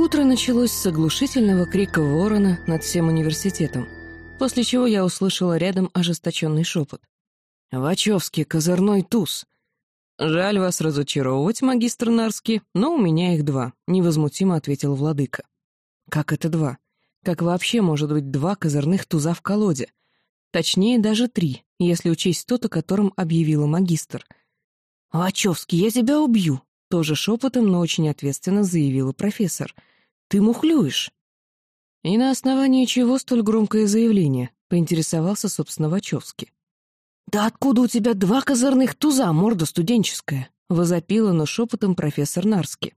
Утро началось с оглушительного крика ворона над всем университетом, после чего я услышала рядом ожесточенный шепот. «Вачовский, козырной туз!» «Жаль вас разочаровывать, магистр Нарский, но у меня их два», — невозмутимо ответил владыка. «Как это два? Как вообще может быть два козырных туза в колоде? Точнее, даже три, если учесть тот, о котором объявила магистр. «Вачовский, я тебя убью!» — тоже шепотом, но очень ответственно заявила профессор. «Ты мухлюешь!» «И на основании чего столь громкое заявление?» — поинтересовался, собственно, Вачовский. «Да откуда у тебя два козырных туза, морда студенческая?» — возопила, но шепотом профессор Нарски.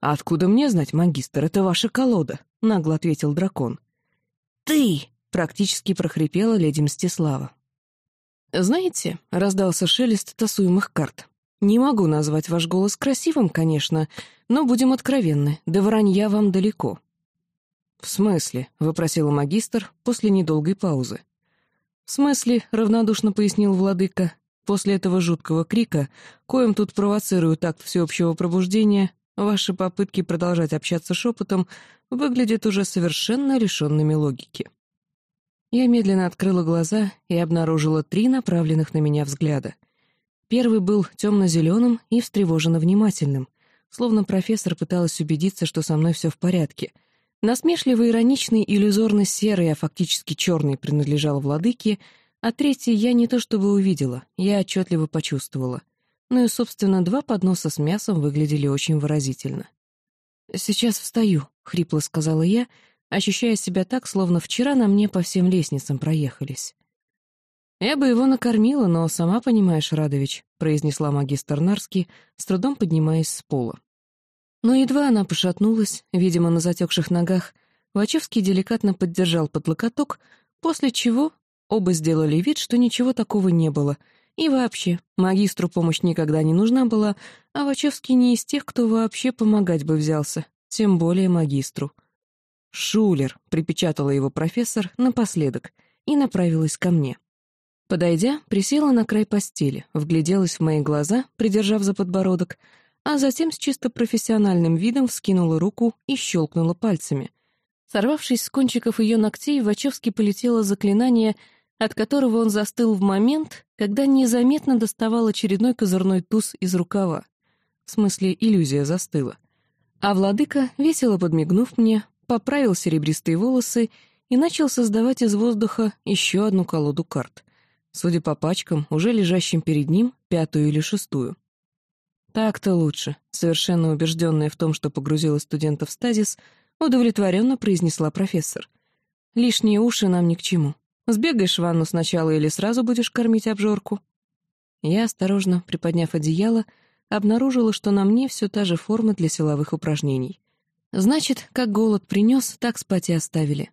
«А откуда мне знать, магистр, это ваша колода?» — нагло ответил дракон. «Ты!» — практически прохрипела леди Мстислава. «Знаете», — раздался шелест тасуемых карт, «не могу назвать ваш голос красивым, конечно, но будем откровенны, до вранья вам далеко». «В смысле?» — вопросила магистр после недолгой паузы. «В смысле?» — равнодушно пояснил владыка. «После этого жуткого крика, коим тут провоцируют акт всеобщего пробуждения, ваши попытки продолжать общаться шепотом выглядят уже совершенно лишенными логики». Я медленно открыла глаза и обнаружила три направленных на меня взгляда. Первый был темно-зеленым и встревоженно внимательным, словно профессор пыталась убедиться, что со мной все в порядке — Насмешливый, ироничный, иллюзорно-серый, а фактически черный принадлежал владыке, а третий я не то чтобы увидела, я отчетливо почувствовала. Ну и, собственно, два подноса с мясом выглядели очень выразительно. «Сейчас встаю», — хрипло сказала я, ощущая себя так, словно вчера на мне по всем лестницам проехались. «Я бы его накормила, но, сама понимаешь, Радович», — произнесла магистр Нарский, с трудом поднимаясь с пола. Но едва она пошатнулась, видимо, на затекших ногах, Вачевский деликатно поддержал под локоток, после чего оба сделали вид, что ничего такого не было. И вообще, магистру помощь никогда не нужна была, а Вачевский не из тех, кто вообще помогать бы взялся, тем более магистру. «Шулер», — припечатала его профессор напоследок, и направилась ко мне. Подойдя, присела на край постели, вгляделась в мои глаза, придержав за подбородок, а затем с чисто профессиональным видом вскинула руку и щелкнула пальцами. Сорвавшись с кончиков ее ногтей, Вачовски полетело заклинание, от которого он застыл в момент, когда незаметно доставал очередной козырной туз из рукава. В смысле, иллюзия застыла. А владыка, весело подмигнув мне, поправил серебристые волосы и начал создавать из воздуха еще одну колоду карт. Судя по пачкам, уже лежащим перед ним, пятую или шестую. «Так-то лучше», — совершенно убежденная в том, что погрузила студента в стазис, удовлетворенно произнесла профессор. «Лишние уши нам ни к чему. Сбегаешь в ванну сначала или сразу будешь кормить обжорку?» Я, осторожно приподняв одеяло, обнаружила, что на мне все та же форма для силовых упражнений. Значит, как голод принес, так спать и оставили.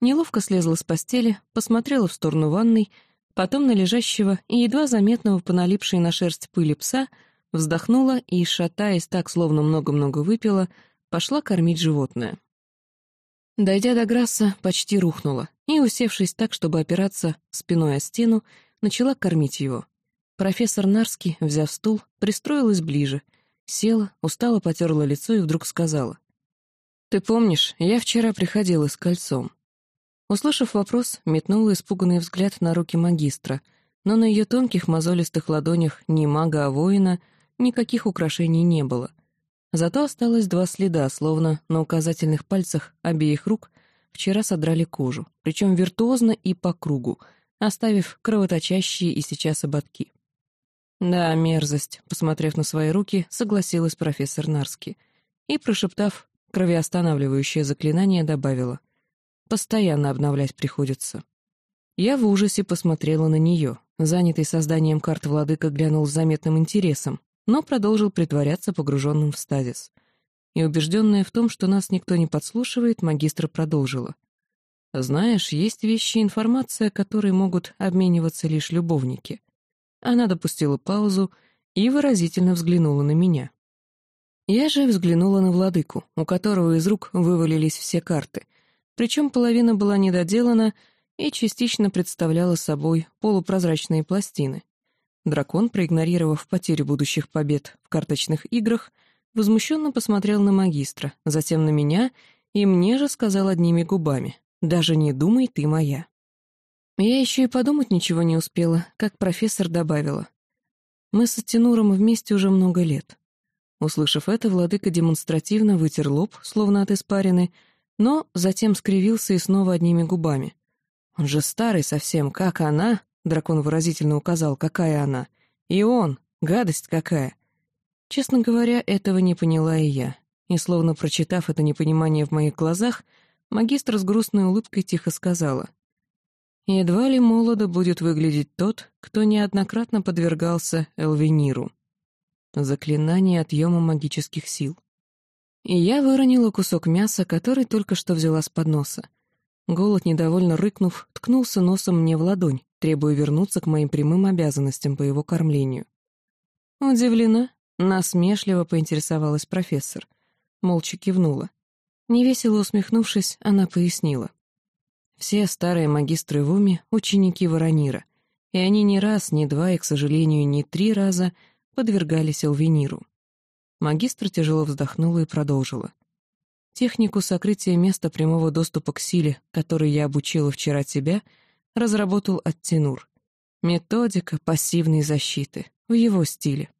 Неловко слезла с постели, посмотрела в сторону ванной, потом на лежащего и едва заметного по налипшей на шерсть пыли пса — Вздохнула и, шатаясь так, словно много-много выпила, пошла кормить животное. Дойдя до Грасса, почти рухнула и, усевшись так, чтобы опираться спиной о стену, начала кормить его. Профессор Нарский, взяв стул, пристроилась ближе, села, устало потерла лицо и вдруг сказала. «Ты помнишь, я вчера приходила с кольцом». Услышав вопрос, метнула испуганный взгляд на руки магистра, но на ее тонких мозолистых ладонях не мага, а воина — никаких украшений не было. Зато осталось два следа, словно на указательных пальцах обеих рук вчера содрали кожу, причем виртуозно и по кругу, оставив кровоточащие и сейчас ободки. «Да, мерзость», — посмотрев на свои руки, согласилась профессор Нарски и, прошептав кровеостанавливающее заклинание, добавила. «Постоянно обновлять приходится». Я в ужасе посмотрела на нее. Занятый созданием карт владыка глянул с заметным интересом, но продолжил притворяться погруженным в стазис. И убежденная в том, что нас никто не подслушивает, магистра продолжила. «Знаешь, есть вещи и информация, которые могут обмениваться лишь любовники». Она допустила паузу и выразительно взглянула на меня. Я же взглянула на владыку, у которого из рук вывалились все карты, причем половина была недоделана и частично представляла собой полупрозрачные пластины. Дракон, проигнорировав потерю будущих побед в карточных играх, возмущенно посмотрел на магистра, затем на меня, и мне же сказал одними губами «Даже не думай, ты моя». Я еще и подумать ничего не успела, как профессор добавила. «Мы с Аттенуром вместе уже много лет». Услышав это, владыка демонстративно вытер лоб, словно от испарины, но затем скривился и снова одними губами. «Он же старый совсем, как она?» — дракон выразительно указал, какая она. «И он, гадость какая!» Честно говоря, этого не поняла и я. И словно прочитав это непонимание в моих глазах, магистр с грустной улыбкой тихо сказала. «Едва ли молодо будет выглядеть тот, кто неоднократно подвергался Элвениру. Заклинание отъема магических сил». И я выронила кусок мяса, который только что взяла с подноса. Голод, недовольно рыкнув, ткнулся носом мне в ладонь, требуя вернуться к моим прямым обязанностям по его кормлению. Удивлена, насмешливо поинтересовалась профессор. Молча кивнула. Невесело усмехнувшись, она пояснила. Все старые магистры в уме — ученики Воронира, и они не раз, не два и, к сожалению, не три раза подвергались Элвиниру. Магистр тяжело вздохнула и продолжила. Технику сокрытия места прямого доступа к силе, которой я обучила вчера тебя, разработал Аттенур. Методика пассивной защиты, в его стиле.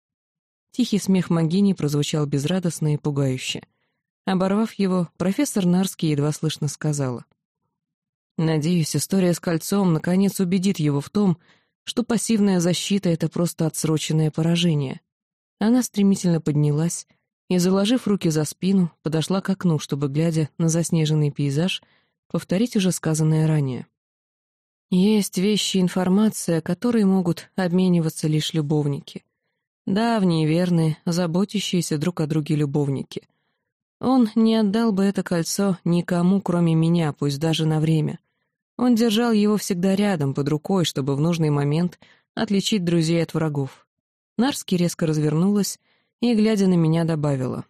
Тихий смех Магини прозвучал безрадостно и пугающе. Оборвав его, профессор Нарский едва слышно сказала. «Надеюсь, история с кольцом наконец убедит его в том, что пассивная защита — это просто отсроченное поражение». Она стремительно поднялась, и, заложив руки за спину, подошла к окну, чтобы, глядя на заснеженный пейзаж, повторить уже сказанное ранее. Есть вещи и информация, которые могут обмениваться лишь любовники. Давние, верные, заботящиеся друг о друге любовники. Он не отдал бы это кольцо никому, кроме меня, пусть даже на время. Он держал его всегда рядом, под рукой, чтобы в нужный момент отличить друзей от врагов. Нарски резко развернулась и, глядя на меня, добавила.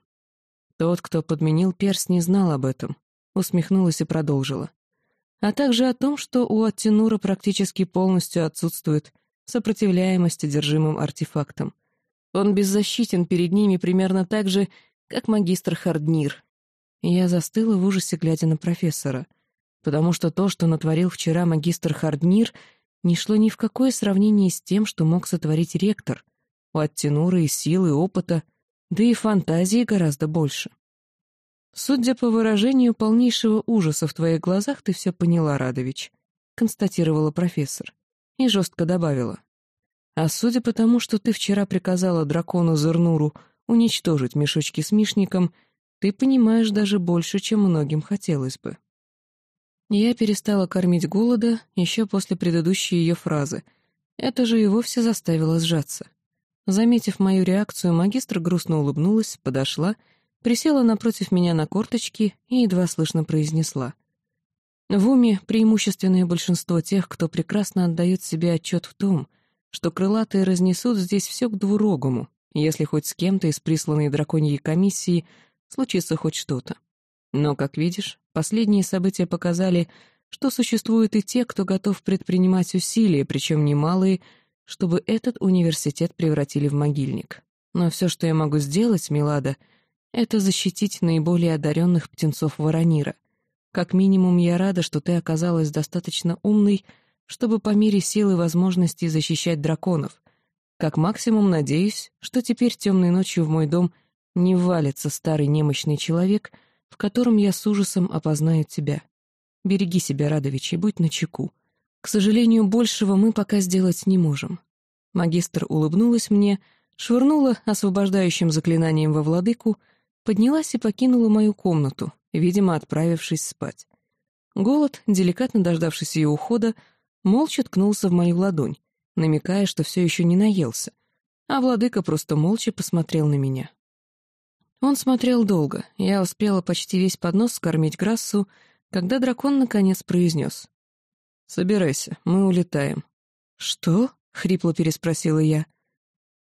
Тот, кто подменил перс, не знал об этом, усмехнулась и продолжила. А также о том, что у Аттенура практически полностью отсутствует сопротивляемость одержимым артефактам. Он беззащитен перед ними примерно так же, как магистр Харднир. я застыла в ужасе, глядя на профессора, потому что то, что натворил вчера магистр Харднир, не шло ни в какое сравнение с тем, что мог сотворить ректор. У Аттенура и силы, и опыта, да и фантазии гораздо больше. «Судя по выражению полнейшего ужаса в твоих глазах, ты все поняла, Радович», — констатировала профессор. И жестко добавила. «А судя по тому, что ты вчера приказала дракону Зернуру уничтожить мешочки с мишником, ты понимаешь даже больше, чем многим хотелось бы». Я перестала кормить голода еще после предыдущей ее фразы. Это же и вовсе заставило сжаться. Заметив мою реакцию, магистр грустно улыбнулась, подошла, присела напротив меня на корточки и едва слышно произнесла. В уме преимущественное большинство тех, кто прекрасно отдает себе отчет в том, что крылатые разнесут здесь все к двурогому, если хоть с кем-то из присланной драконьей комиссии случится хоть что-то. Но, как видишь, последние события показали, что существуют и те, кто готов предпринимать усилия, причем немалые, чтобы этот университет превратили в могильник. Но все, что я могу сделать, Милада, это защитить наиболее одаренных птенцов Воронира. Как минимум, я рада, что ты оказалась достаточно умной, чтобы по мере сил и возможностей защищать драконов. Как максимум, надеюсь, что теперь темной ночью в мой дом не валится старый немощный человек, в котором я с ужасом опознаю тебя. Береги себя, Радович, и будь начеку. К сожалению, большего мы пока сделать не можем. Магистр улыбнулась мне, швырнула освобождающим заклинанием во владыку, поднялась и покинула мою комнату, видимо, отправившись спать. Голод, деликатно дождавшись ее ухода, молча ткнулся в мою ладонь, намекая, что все еще не наелся, а владыка просто молча посмотрел на меня. Он смотрел долго, я успела почти весь поднос скормить Грассу, когда дракон наконец произнес. «Собирайся, мы улетаем». «Что?» — хрипло переспросила я.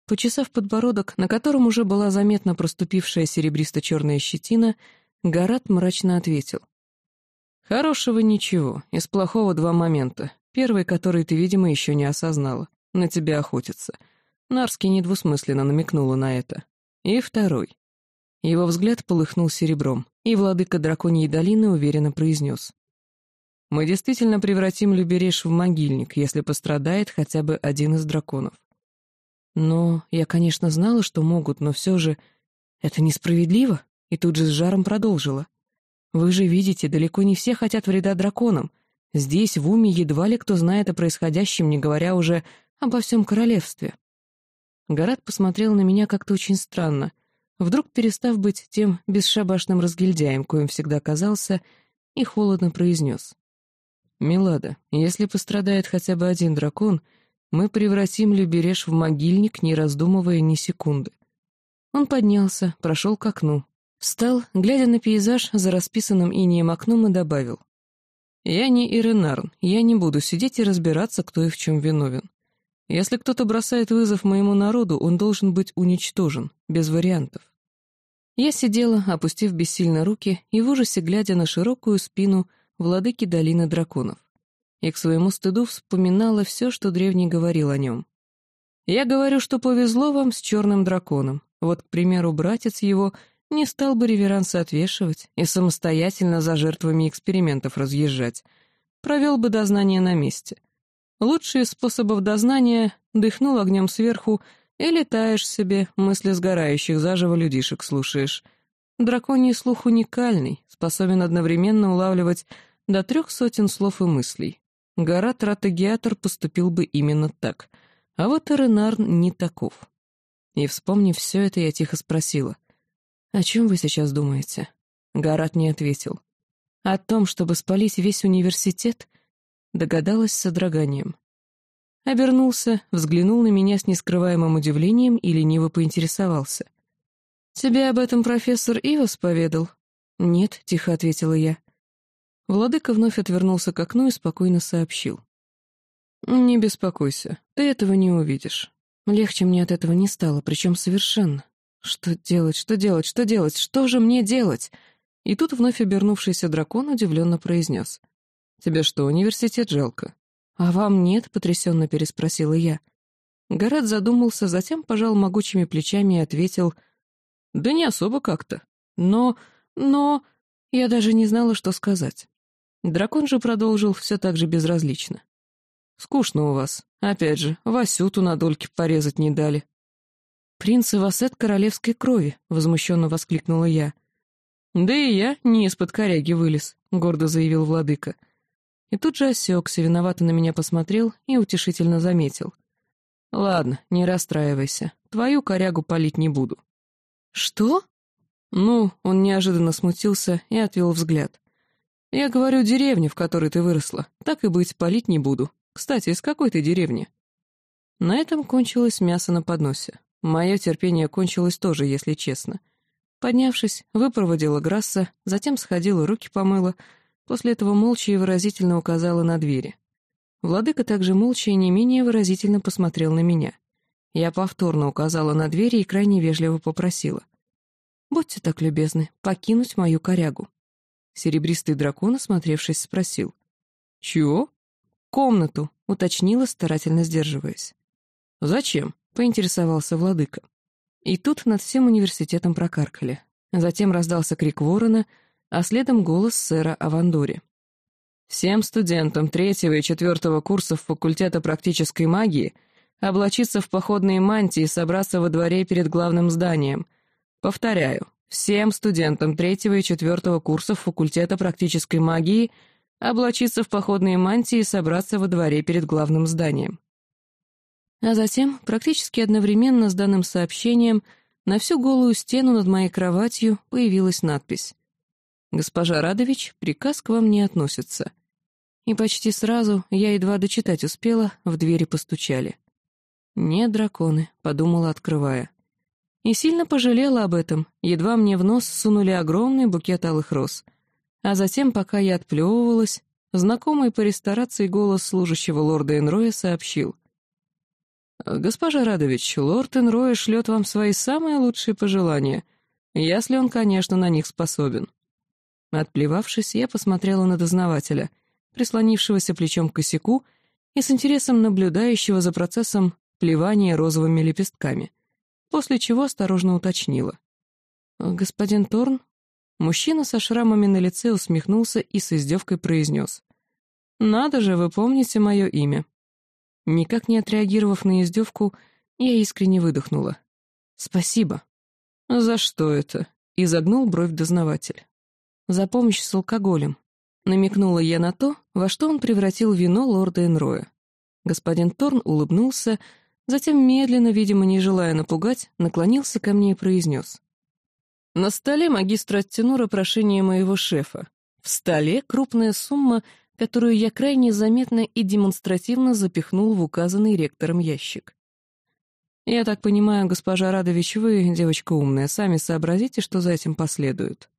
Почесав подбородок, на котором уже была заметно проступившая серебристо-черная щетина, Гарат мрачно ответил. «Хорошего ничего, из плохого два момента. Первый, который ты, видимо, еще не осознала. На тебя охотятся. Нарский недвусмысленно намекнула на это. И второй. Его взгляд полыхнул серебром, и владыка драконьей долины уверенно произнес. «Мы действительно превратим Любереш в могильник, если пострадает хотя бы один из драконов. Но я, конечно, знала, что могут, но все же это несправедливо, и тут же с жаром продолжила. Вы же видите, далеко не все хотят вреда драконам. Здесь, в Уме, едва ли кто знает о происходящем, не говоря уже обо всем королевстве. Гарат посмотрел на меня как-то очень странно, вдруг перестав быть тем бесшабашным разгильдяем, коим всегда казался, и холодно произнес. «Милада, если пострадает хотя бы один дракон, мы превратим Любереш в могильник, не раздумывая ни секунды». Он поднялся, прошел к окну, встал, глядя на пейзаж за расписанным инеем окном и добавил. «Я не Иренарн, я не буду сидеть и разбираться, кто и в чем виновен. Если кто-то бросает вызов моему народу, он должен быть уничтожен, без вариантов». Я сидела, опустив бессильно руки и в ужасе глядя на широкую спину владыки долины драконов. И к своему стыду вспоминала все, что древний говорил о нем. «Я говорю, что повезло вам с черным драконом. Вот, к примеру, братец его — не стал бы реверансы отвешивать и самостоятельно за жертвами экспериментов разъезжать. Провел бы дознание на месте. Лучшие способов дознания — дыхнул огнем сверху и летаешь себе, мысли сгорающих заживо людишек слушаешь. Драконий слух уникальный, способен одновременно улавливать до трех сотен слов и мыслей. Гора Тратагиатор поступил бы именно так, а вот Эренарн не таков. И, вспомнив все это, я тихо спросила. «О чем вы сейчас думаете?» Гарат не ответил. «О том, чтобы спалить весь университет?» Догадалась с содроганием. Обернулся, взглянул на меня с нескрываемым удивлением и лениво поинтересовался. «Тебе об этом профессор Ивас поведал?» «Нет», — тихо ответила я. Владыка вновь отвернулся к окну и спокойно сообщил. «Не беспокойся, ты этого не увидишь. Легче мне от этого не стало, причем совершенно. Что делать, что делать, что делать, что же мне делать? И тут вновь обернувшийся дракон удивленно произнес. «Тебе что, университет жалко?» «А вам нет?» — потрясенно переспросила я. Гарат задумался, затем пожал могучими плечами и ответил. «Да не особо как-то. Но... но...» Я даже не знала, что сказать. Дракон же продолжил все так же безразлично. «Скучно у вас. Опять же, Васюту на дольки порезать не дали. «Принц Ивасет королевской крови», — возмущенно воскликнула я. «Да и я не из-под коряги вылез», — гордо заявил владыка. И тут же осекся, виновато на меня посмотрел и утешительно заметил. «Ладно, не расстраивайся, твою корягу палить не буду». «Что?» «Ну», — он неожиданно смутился и отвел взгляд. «Я говорю, деревня, в которой ты выросла. Так и быть, палить не буду. Кстати, из какой ты деревни?» На этом кончилось мясо на подносе. Мое терпение кончилось тоже, если честно. Поднявшись, выпроводила Грасса, затем сходила, руки помыла, после этого молча и выразительно указала на двери. Владыка также молча и не менее выразительно посмотрел на меня. Я повторно указала на двери и крайне вежливо попросила. «Будьте так любезны, покинуть мою корягу». Серебристый дракон, осмотревшись, спросил. «Чего?» «Комнату», — уточнила, старательно сдерживаясь. «Зачем?» поинтересовался владыка. И тут над всем университетом прокаркали. Затем раздался крик ворона, а следом голос сэра Авандори. «Всем студентам третьего и четвертого курсов факультета практической магии облачиться в походные мантии и собраться во дворе перед главным зданием. Повторяю, всем студентам третьего и четвертого курсов факультета практической магии облачиться в походные мантии и собраться во дворе перед главным зданием. А затем, практически одновременно с данным сообщением, на всю голую стену над моей кроватью появилась надпись «Госпожа Радович, приказ к вам не относится». И почти сразу, я едва дочитать успела, в двери постучали. «Не драконы», — подумала, открывая. И сильно пожалела об этом, едва мне в нос сунули огромный букет алых роз. А затем, пока я отплевывалась, знакомый по ресторации голос служащего лорда Энроя сообщил — «Госпожа Радович, лорд Энроя шлет вам свои самые лучшие пожелания, если он, конечно, на них способен». Отплевавшись, я посмотрела на дознавателя, прислонившегося плечом к косяку и с интересом наблюдающего за процессом плевания розовыми лепестками, после чего осторожно уточнила. «Господин Торн?» Мужчина со шрамами на лице усмехнулся и с издевкой произнес. «Надо же, вы помните мое имя». Никак не отреагировав на издевку, я искренне выдохнула. «Спасибо». «За что это?» — изогнул бровь дознаватель. «За помощь с алкоголем», — намекнула я на то, во что он превратил вино лорда Энроя. Господин Торн улыбнулся, затем медленно, видимо, не желая напугать, наклонился ко мне и произнес. На столе магистра оттянула прошение моего шефа. В столе крупная сумма, которую я крайне заметно и демонстративно запихнул в указанный ректором ящик. «Я так понимаю, госпожа Радович, вы, девочка умная, сами сообразите, что за этим последует».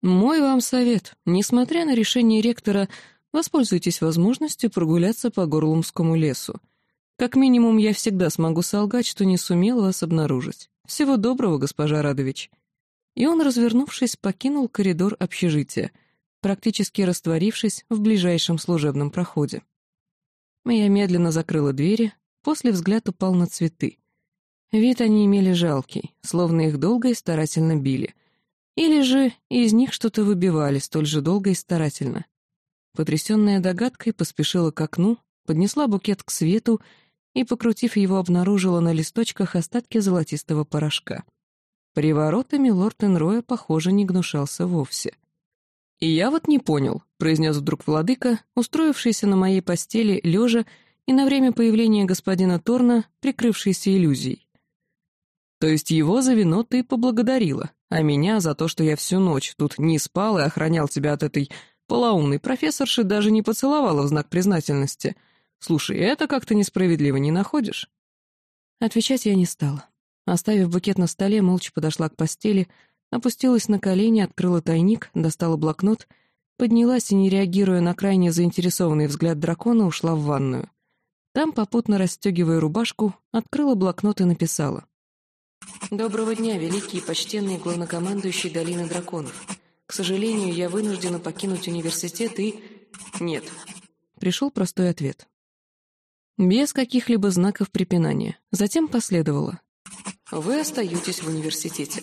«Мой вам совет. Несмотря на решение ректора, воспользуйтесь возможностью прогуляться по Горлумскому лесу. Как минимум, я всегда смогу солгать, что не сумел вас обнаружить. Всего доброго, госпожа Радович» и он, развернувшись, покинул коридор общежития, практически растворившись в ближайшем служебном проходе. Я медленно закрыла двери, после взгляд упал на цветы. Вид они имели жалкий, словно их долго и старательно били. Или же из них что-то выбивали столь же долго и старательно. Потрясенная догадкой поспешила к окну, поднесла букет к свету и, покрутив его, обнаружила на листочках остатки золотистого порошка — Приворотами лорд Энроя, похоже, не гнушался вовсе. «И я вот не понял», — произнес вдруг владыка, устроившийся на моей постели, лежа, и на время появления господина Торна, прикрывшийся иллюзией. «То есть его за вино ты поблагодарила, а меня за то, что я всю ночь тут не спал и охранял тебя от этой полоумной профессорши, даже не поцеловала в знак признательности. Слушай, это как-то несправедливо не находишь?» Отвечать я не стала. Оставив букет на столе, молча подошла к постели, опустилась на колени, открыла тайник, достала блокнот, поднялась и, не реагируя на крайне заинтересованный взгляд дракона, ушла в ванную. Там, попутно расстегивая рубашку, открыла блокнот и написала. «Доброго дня, великий и почтенный главнокомандующий Долины Драконов. К сожалению, я вынуждена покинуть университет и... Нет». Пришел простой ответ. Без каких-либо знаков препинания. Затем последовало. Вы остаетесь в университете.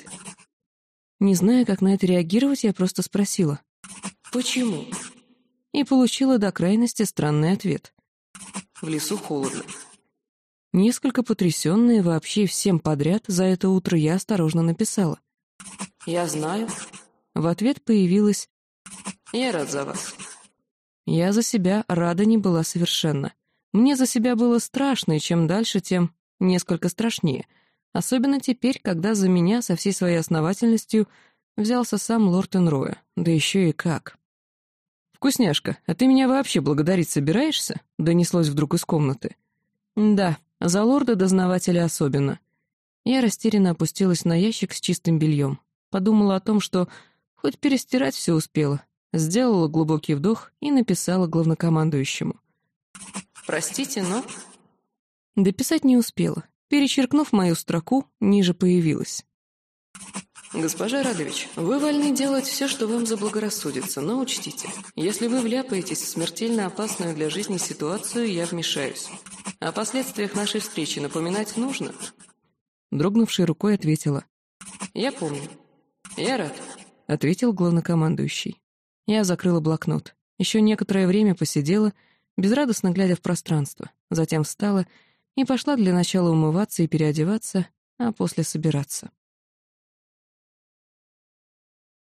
Не зная, как на это реагировать, я просто спросила. Почему? И получила до крайности странный ответ. В лесу холодно. Несколько потрясенная вообще всем подряд, за это утро я осторожно написала. «Я знаю». В ответ появилась «Я рад за вас». Я за себя рада не была совершенно. Мне за себя было страшно, и чем дальше, тем несколько страшнее — Особенно теперь, когда за меня со всей своей основательностью взялся сам лорд Энроя, да еще и как. «Вкусняшка, а ты меня вообще благодарить собираешься?» — донеслось вдруг из комнаты. «Да, за лорда-дознавателя особенно». Я растерянно опустилась на ящик с чистым бельем. Подумала о том, что хоть перестирать все успела. Сделала глубокий вдох и написала главнокомандующему. «Простите, но...» Дописать не успела. Перечеркнув мою строку, ниже появилась. «Госпожа Радович, вы вольны делать все, что вам заблагорассудится, но учтите, если вы вляпаетесь в смертельно опасную для жизни ситуацию, я вмешаюсь. О последствиях нашей встречи напоминать нужно?» Дрогнувшей рукой ответила. «Я помню. Я рад», — ответил главнокомандующий. Я закрыла блокнот. Еще некоторое время посидела, безрадостно глядя в пространство, затем встала и пошла для начала умываться и переодеваться, а после собираться.